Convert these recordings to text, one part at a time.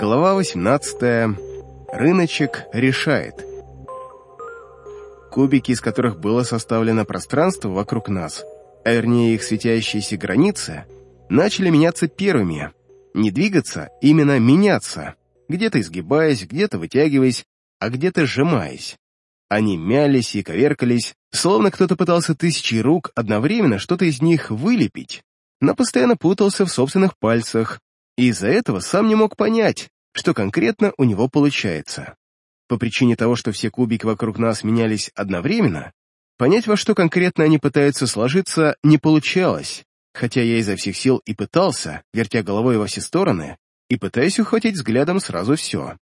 Глава 18. Рыночек решает. Кубики, из которых было составлено пространство вокруг нас, а вернее их светящиеся границы, начали меняться первыми. Не двигаться, именно меняться, где-то изгибаясь, где-то вытягиваясь, а где-то сжимаясь. Они мялись и коверкались, словно кто-то пытался тысячи рук одновременно что-то из них вылепить, но постоянно путался в собственных пальцах, и из-за этого сам не мог понять, что конкретно у него получается. По причине того, что все кубики вокруг нас менялись одновременно, понять, во что конкретно они пытаются сложиться, не получалось, хотя я изо всех сил и пытался, вертя головой во все стороны, и пытаясь ухватить взглядом сразу все.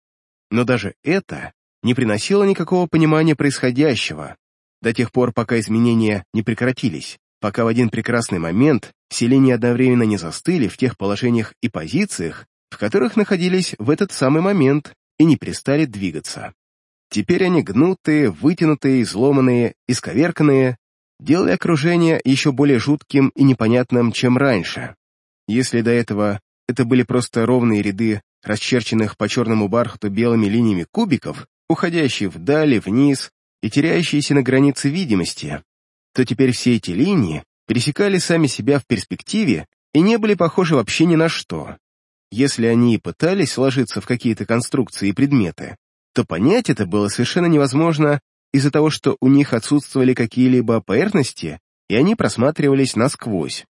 Но даже это не приносило никакого понимания происходящего, до тех пор, пока изменения не прекратились, пока в один прекрасный момент все линии одновременно не застыли в тех положениях и позициях, в которых находились в этот самый момент и не перестали двигаться. Теперь они гнутые, вытянутые, изломанные, исковерканные, делая окружение еще более жутким и непонятным, чем раньше. Если до этого это были просто ровные ряды расчерченных по черному бархату белыми линиями кубиков, уходящие вдали, вниз и теряющиеся на границе видимости, то теперь все эти линии пересекали сами себя в перспективе и не были похожи вообще ни на что. Если они и пытались сложиться в какие-то конструкции и предметы, то понять это было совершенно невозможно из-за того, что у них отсутствовали какие-либо поверхности, и они просматривались насквозь.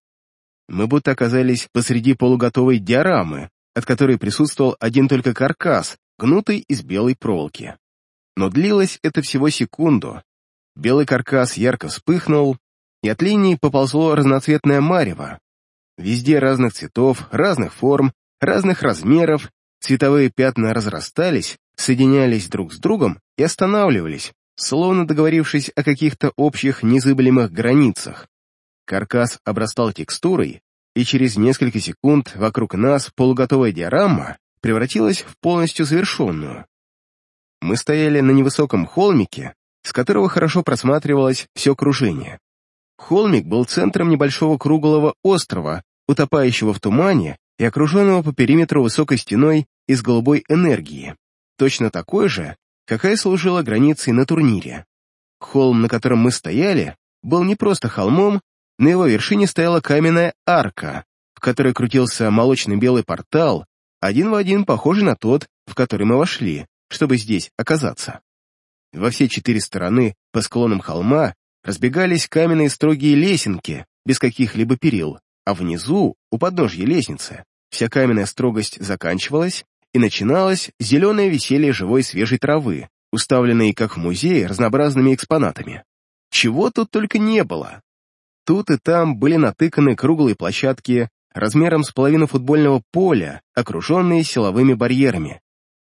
Мы будто оказались посреди полуготовой диорамы, от которой присутствовал один только каркас, гнутый из белой проволоки. Но длилось это всего секунду, Белый каркас ярко вспыхнул, и от линии поползло разноцветное марево. Везде разных цветов, разных форм, разных размеров, цветовые пятна разрастались, соединялись друг с другом и останавливались, словно договорившись о каких-то общих незыблемых границах. Каркас обрастал текстурой, и через несколько секунд вокруг нас полуготовая диорама превратилась в полностью завершенную. Мы стояли на невысоком холмике, с которого хорошо просматривалось все окружение. Холмик был центром небольшого круглого острова, утопающего в тумане и окруженного по периметру высокой стеной из голубой энергии, точно такой же, какая служила границей на турнире. Холм, на котором мы стояли, был не просто холмом, на его вершине стояла каменная арка, в которой крутился молочный белый портал, один в один похожий на тот, в который мы вошли, чтобы здесь оказаться. Во все четыре стороны по склонам холма разбегались каменные строгие лесенки, без каких-либо перил, а внизу, у подножья лестницы, вся каменная строгость заканчивалась, и начиналось зеленое веселье живой свежей травы, уставленной, как в музее, разнообразными экспонатами. Чего тут только не было. Тут и там были натыканы круглые площадки размером с половину футбольного поля, окруженные силовыми барьерами.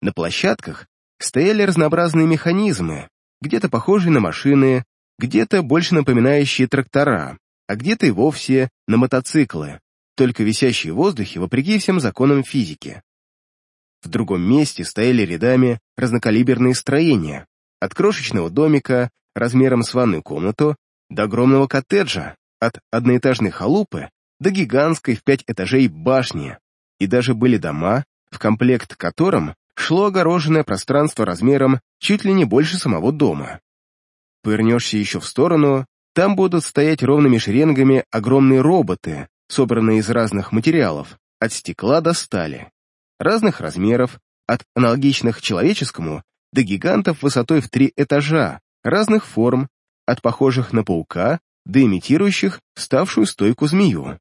На площадках стояли разнообразные механизмы, где-то похожие на машины, где-то больше напоминающие трактора, а где-то и вовсе на мотоциклы, только висящие в воздухе вопреки всем законам физики. В другом месте стояли рядами разнокалиберные строения, от крошечного домика размером с ванную комнату до огромного коттеджа, от одноэтажной халупы до гигантской в пять этажей башни, и даже были дома, в комплект которым шло огороженное пространство размером чуть ли не больше самого дома. Повернешься еще в сторону, там будут стоять ровными шеренгами огромные роботы, собранные из разных материалов, от стекла до стали, разных размеров, от аналогичных человеческому до гигантов высотой в три этажа, разных форм, от похожих на паука до имитирующих вставшую стойку змею.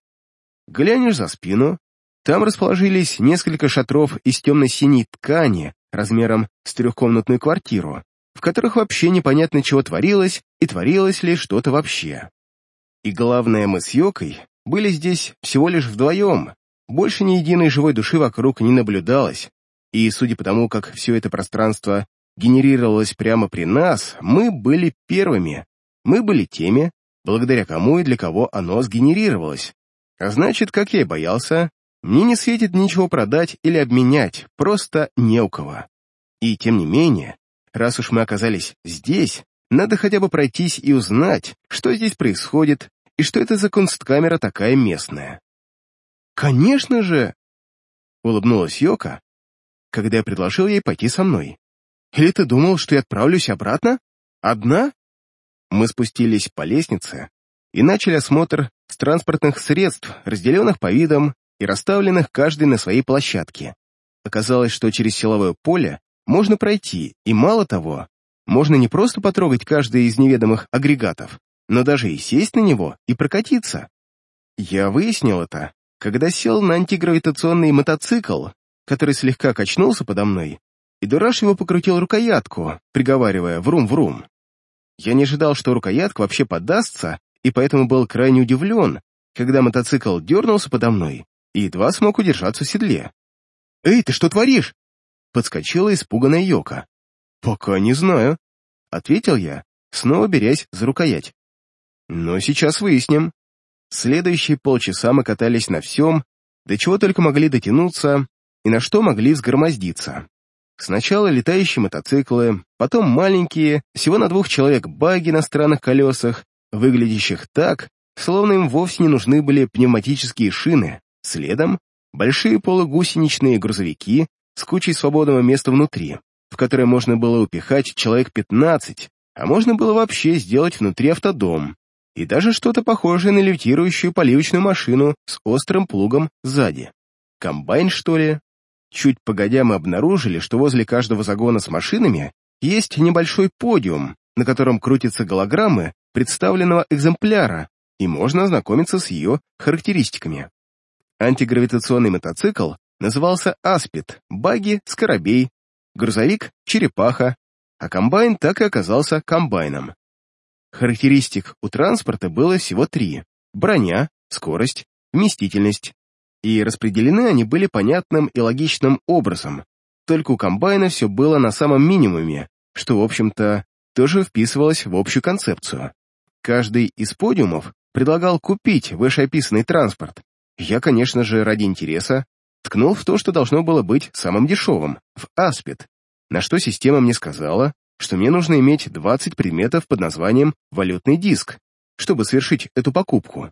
Глянешь за спину, там расположились несколько шатров из темно-синей ткани размером с трехкомнатную квартиру, в которых вообще непонятно чего творилось и творилось ли что-то вообще. И главное, мы с Йокой были здесь всего лишь вдвоем, больше ни единой живой души вокруг не наблюдалось, и, судя по тому, как все это пространство генерировалось прямо при нас, мы были первыми, мы были теми, благодаря кому и для кого оно сгенерировалось. А значит, как я и боялся, мне не светит ничего продать или обменять, просто не у кого. И тем не менее, раз уж мы оказались здесь, надо хотя бы пройтись и узнать, что здесь происходит и что это за кунсткамера такая местная. «Конечно же!» — улыбнулась Йока. когда я предложил ей пойти со мной. «Или ты думал, что я отправлюсь обратно? Одна?» Мы спустились по лестнице и начали осмотр с транспортных средств, разделенных по видам и расставленных каждый на своей площадке. Оказалось, что через силовое поле можно пройти, и мало того, можно не просто потрогать каждый из неведомых агрегатов, но даже и сесть на него и прокатиться. Я выяснил это, когда сел на антигравитационный мотоцикл, который слегка качнулся подо мной, и дурашливо покрутил рукоятку, приговаривая «врум-врум». Я не ожидал, что рукоятка вообще подастся, и поэтому был крайне удивлен, когда мотоцикл дернулся подо мной и едва смог удержаться в седле. «Эй, ты что творишь?» Подскочила испуганная Йока. «Пока не знаю», — ответил я, снова берясь за рукоять. «Но сейчас выясним». Следующие полчаса мы катались на всем, до чего только могли дотянуться и на что могли взгромоздиться. Сначала летающие мотоциклы, потом маленькие, всего на двух человек баги на странных колесах, выглядящих так, словно им вовсе не нужны были пневматические шины, следом большие полугусеничные грузовики с кучей свободного места внутри, в которое можно было упихать человек 15, а можно было вообще сделать внутри автодом, и даже что-то похожее на левитирующую поливочную машину с острым плугом сзади. Комбайн, что ли? Чуть погодя мы обнаружили, что возле каждого загона с машинами есть небольшой подиум, на котором крутятся голограммы представленного экземпляра, и можно ознакомиться с ее характеристиками. Антигравитационный мотоцикл назывался «Аспид», баги — «Скоробей», грузовик — «Черепаха», а комбайн так и оказался комбайном. Характеристик у транспорта было всего три — броня, скорость, вместительность, и распределены они были понятным и логичным образом, только у комбайна все было на самом минимуме, что, в общем-то, тоже вписывалось в общую концепцию. Каждый из подиумов предлагал купить вышеописанный транспорт. Я, конечно же, ради интереса, ткнул в то, что должно было быть самым дешевым, в Аспид, на что система мне сказала, что мне нужно иметь 20 предметов под названием «валютный диск», чтобы совершить эту покупку.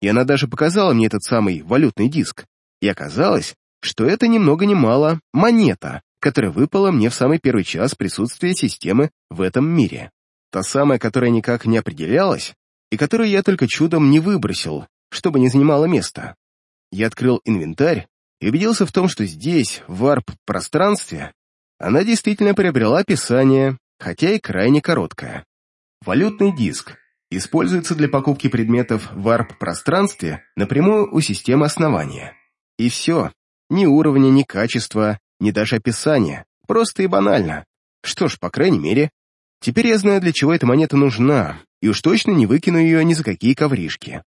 И она даже показала мне этот самый валютный диск. И оказалось, что это ни много ни мало монета, которая выпала мне в самый первый час присутствия системы в этом мире. Та самая, которая никак не определялась, и которую я только чудом не выбросил, чтобы не занимала места. Я открыл инвентарь и убедился в том, что здесь, в варп-пространстве, она действительно приобрела описание, хотя и крайне короткое. Валютный диск используется для покупки предметов в варп-пространстве напрямую у системы основания. И все. Ни уровня, ни качества, ни даже описания. Просто и банально. Что ж, по крайней мере, теперь я знаю, для чего эта монета нужна, и уж точно не выкину ее ни за какие ковришки.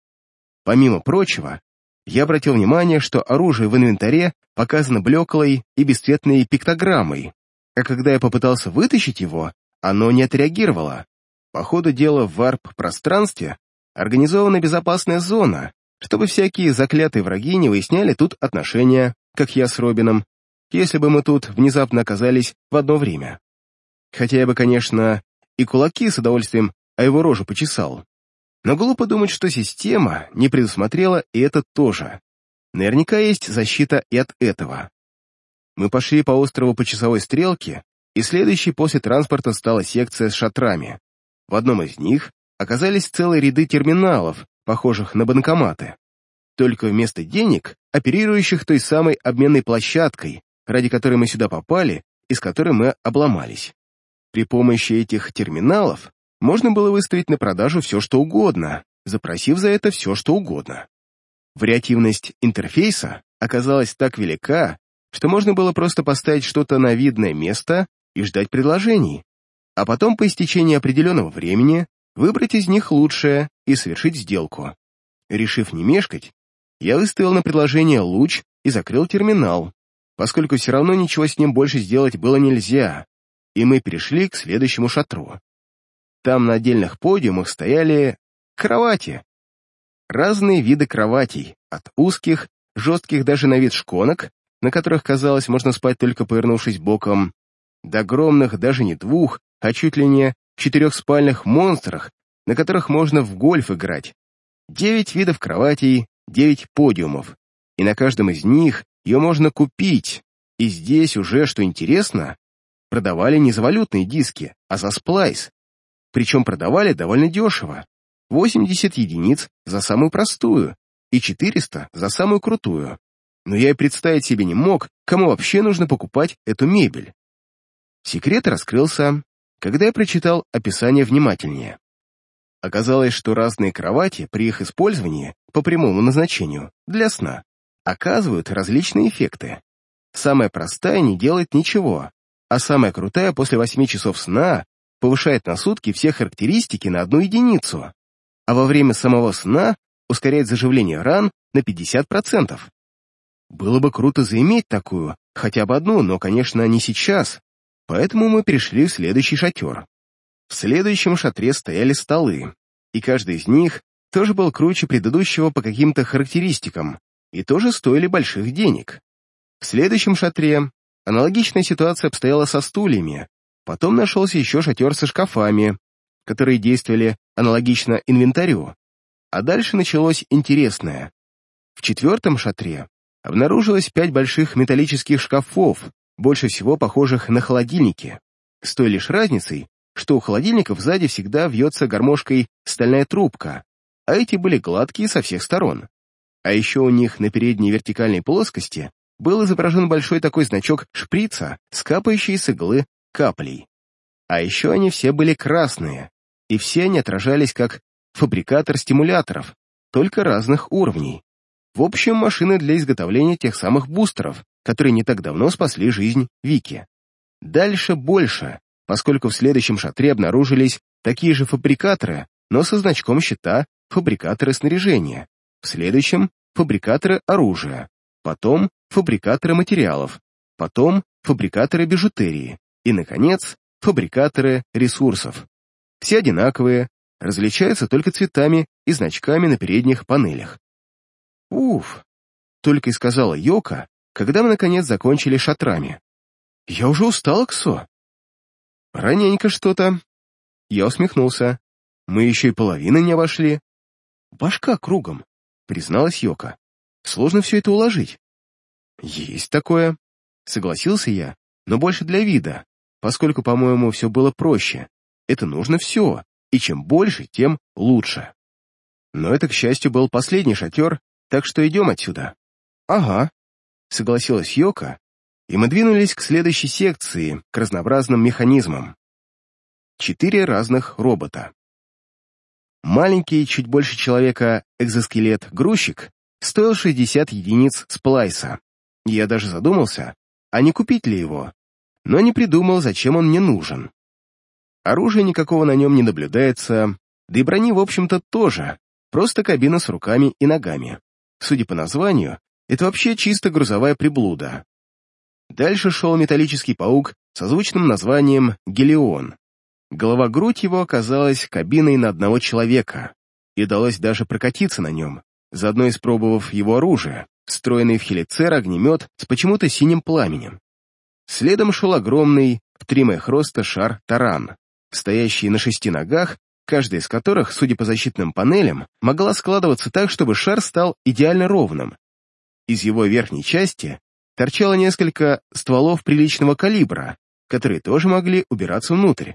Помимо прочего, я обратил внимание, что оружие в инвентаре показано блеклой и бесцветной пиктограммой, а когда я попытался вытащить его, оно не отреагировало. По ходу дела в варп-пространстве организована безопасная зона, чтобы всякие заклятые враги не выясняли тут отношения, как я с Робином, если бы мы тут внезапно оказались в одно время. Хотя я бы, конечно, и кулаки с удовольствием о его рожу почесал. Но глупо думать, что система не предусмотрела и это тоже. Наверняка есть защита и от этого. Мы пошли по острову по часовой стрелке, и следующей после транспорта стала секция с шатрами. В одном из них оказались целые ряды терминалов, похожих на банкоматы. Только вместо денег, оперирующих той самой обменной площадкой, ради которой мы сюда попали и с которой мы обломались. При помощи этих терминалов можно было выставить на продажу все, что угодно, запросив за это все, что угодно. Вариативность интерфейса оказалась так велика, что можно было просто поставить что-то на видное место и ждать предложений, а потом по истечении определенного времени выбрать из них лучшее и совершить сделку. Решив не мешкать, я выставил на предложение луч и закрыл терминал, поскольку все равно ничего с ним больше сделать было нельзя, и мы перешли к следующему шатру. Там на отдельных подиумах стояли кровати. Разные виды кроватей, от узких, жестких даже на вид шконок, на которых, казалось, можно спать только повернувшись боком, до огромных даже не двух, а чуть ли не четырехспальных монстрах, на которых можно в гольф играть. Девять видов кроватей, девять подиумов, и на каждом из них ее можно купить, И здесь уже, что интересно, продавали не за валютные диски, а за сплайс. Причем продавали довольно дешево. 80 единиц за самую простую и 400 за самую крутую. Но я и представить себе не мог, кому вообще нужно покупать эту мебель. Секрет раскрылся, когда я прочитал описание внимательнее. Оказалось, что разные кровати при их использовании по прямому назначению для сна оказывают различные эффекты. Самая простая не делает ничего, а самая крутая после 8 часов сна повышает на сутки все характеристики на одну единицу, а во время самого сна ускоряет заживление ран на 50%. Было бы круто заиметь такую, хотя бы одну, но, конечно, не сейчас, поэтому мы перешли в следующий шатер. В следующем шатре стояли столы, и каждый из них тоже был круче предыдущего по каким-то характеристикам и тоже стоили больших денег. В следующем шатре аналогичная ситуация обстояла со стульями, потом нашелся еще шатер со шкафами, которые действовали аналогично инвентарю, а дальше началось интересное. В четвертом шатре обнаружилось пять больших металлических шкафов, больше всего похожих на холодильники, с той лишь разницей, что у холодильников сзади всегда вьется гармошкой стальная трубка, а эти были гладкие со всех сторон. А еще у них на передней вертикальной плоскости был изображен большой такой значок шприца с капающей с иглы каплей. А еще они все были красные, и все они отражались как фабрикатор стимуляторов, только разных уровней. В общем, машины для изготовления тех самых бустеров, которые не так давно спасли жизнь Вики. Дальше больше, поскольку в следующем шатре обнаружились такие же фабрикаторы, но со значком щита фабрикаторы снаряжения, в следующем — фабрикаторы оружия, потом — фабрикаторы материалов, потом — фабрикаторы бижутерии и, наконец, фабрикаторы ресурсов. Все одинаковые, различаются только цветами и значками на передних панелях. «Уф!» — только и сказала Йока, когда мы, наконец, закончили шатрами. «Я уже устал, Ксо!» «Раненько что-то!» Я усмехнулся. «Мы еще и половины не обошли». «Башка кругом», — призналась Йока. «Сложно все это уложить». «Есть такое», — согласился я, но больше для вида, поскольку, по-моему, все было проще. Это нужно все, и чем больше, тем лучше. Но это, к счастью, был последний шатер, так что идем отсюда. Ага, согласилась Йока, и мы двинулись к следующей секции, к разнообразным механизмам. Четыре разных робота. Маленький, чуть больше человека, экзоскелет-грузчик стоил 60 единиц сплайса. Я даже задумался, а не купить ли его, но не придумал, зачем он мне нужен. Оружия никакого на нем не наблюдается, да и брони, в общем-то, тоже, просто кабина с руками и ногами. Судя по названию, это вообще чисто грузовая приблуда. Дальше шел металлический паук со звучным названием «Гелион». Голова-грудь его оказалась кабиной на одного человека, и удалось даже прокатиться на нем, заодно испробовав его оружие, встроенный в хелицер огнемет с почему-то синим пламенем. Следом шел огромный, в три моих роста шар таран, стоящие на шести ногах, каждая из которых, судя по защитным панелям, могла складываться так, чтобы шар стал идеально ровным. Из его верхней части торчало несколько стволов приличного калибра, которые тоже могли убираться внутрь.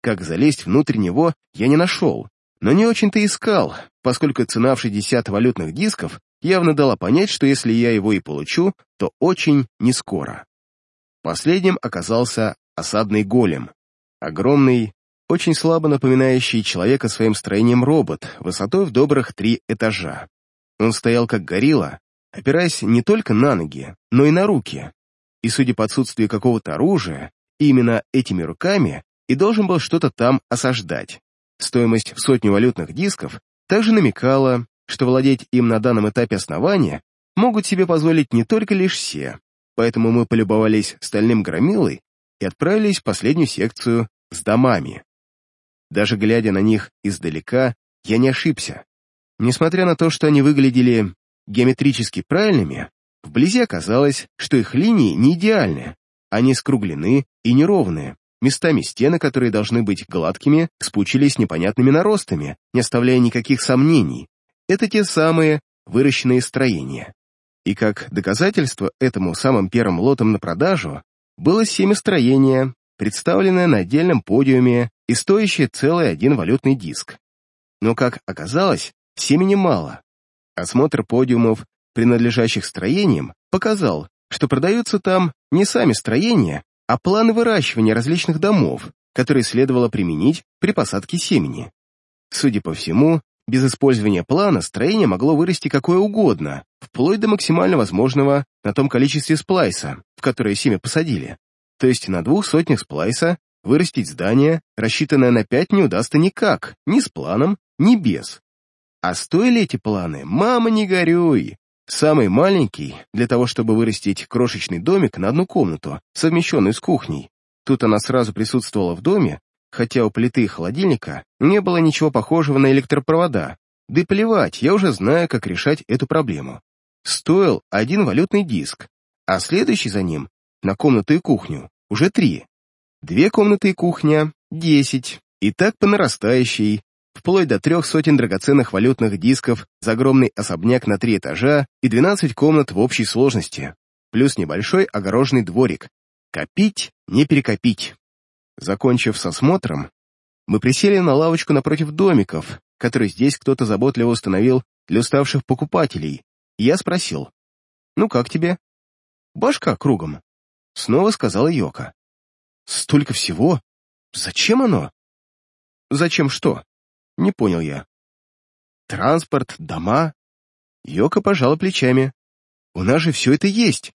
Как залезть внутрь него, я не нашел, но не очень-то искал, поскольку цена в 60 валютных дисков явно дала понять, что если я его и получу, то очень нескоро. Последним оказался осадный голем. Огромный, очень слабо напоминающий человека своим строением робот, высотой в добрых три этажа. Он стоял как горилла, опираясь не только на ноги, но и на руки. И, судя по отсутствию какого-то оружия, именно этими руками и должен был что-то там осаждать. Стоимость в сотню валютных дисков также намекала, что владеть им на данном этапе основания могут себе позволить не только лишь все, поэтому мы полюбовались стальным громилой и отправились в последнюю секцию с домами. Даже глядя на них издалека, я не ошибся. Несмотря на то, что они выглядели геометрически правильными, вблизи оказалось, что их линии не идеальны, они скруглены и неровные. Местами стены, которые должны быть гладкими, спучились непонятными наростами, не оставляя никаких сомнений. Это те самые выращенные строения. И как доказательство этому самым первым лотом на продажу было семя представленное на отдельном подиуме и стоящее целый один валютный диск. Но, как оказалось, семени мало. Осмотр подиумов, принадлежащих строениям, показал, что продаются там не сами строения, а планы выращивания различных домов, которые следовало применить при посадке семени. Судя по всему, без использования плана строение могло вырасти какое угодно, вплоть до максимально возможного на том количестве сплайса, в которое семя посадили. То есть на двух сотнях сплайса вырастить здание, рассчитанное на пять, не удастся никак, ни с планом, ни без. А стоили эти планы, мама, не горюй. Самый маленький, для того, чтобы вырастить крошечный домик на одну комнату, совмещенный с кухней. Тут она сразу присутствовала в доме, хотя у плиты и холодильника не было ничего похожего на электропровода. Да и плевать, я уже знаю, как решать эту проблему. Стоил один валютный диск, а следующий за ним, на комнату и кухню, уже три. Две комнаты и кухня — десять, и так по нарастающей, вплоть до трех сотен драгоценных валютных дисков за огромный особняк на три этажа и двенадцать комнат в общей сложности, плюс небольшой огороженный дворик. Копить, не перекопить. Закончив с осмотром, мы присели на лавочку напротив домиков, который здесь кто-то заботливо установил для уставших покупателей, и я спросил, «Ну как тебе?» «Башка кругом», — снова сказала Йока. «Столько всего? Зачем оно?» «Зачем что?» — не понял я. «Транспорт, дома?» Йока пожала плечами. «У нас же все это есть».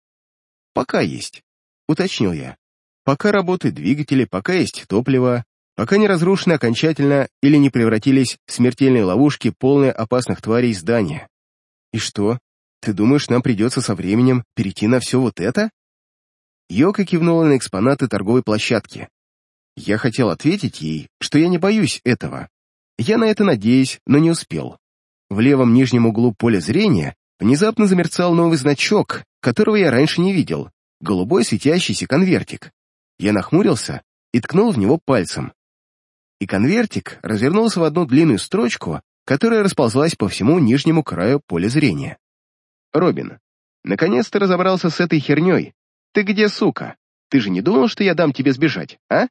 «Пока есть», — уточнил я. Пока работают двигатели, пока есть топливо, пока не разрушены окончательно или не превратились в смертельные ловушки, полные опасных тварей здания. И что, ты думаешь, нам придется со временем перейти на все вот это? Йока кивнула на экспонаты торговой площадки. Я хотел ответить ей, что я не боюсь этого. Я на это надеюсь, но не успел. В левом нижнем углу поля зрения внезапно замерцал новый значок, которого я раньше не видел, голубой светящийся конвертик. Я нахмурился и ткнул в него пальцем. И конвертик развернулся в одну длинную строчку, которая расползлась по всему нижнему краю поля зрения. «Робин, наконец ты разобрался с этой херней. Ты где, сука? Ты же не думал, что я дам тебе сбежать, а?»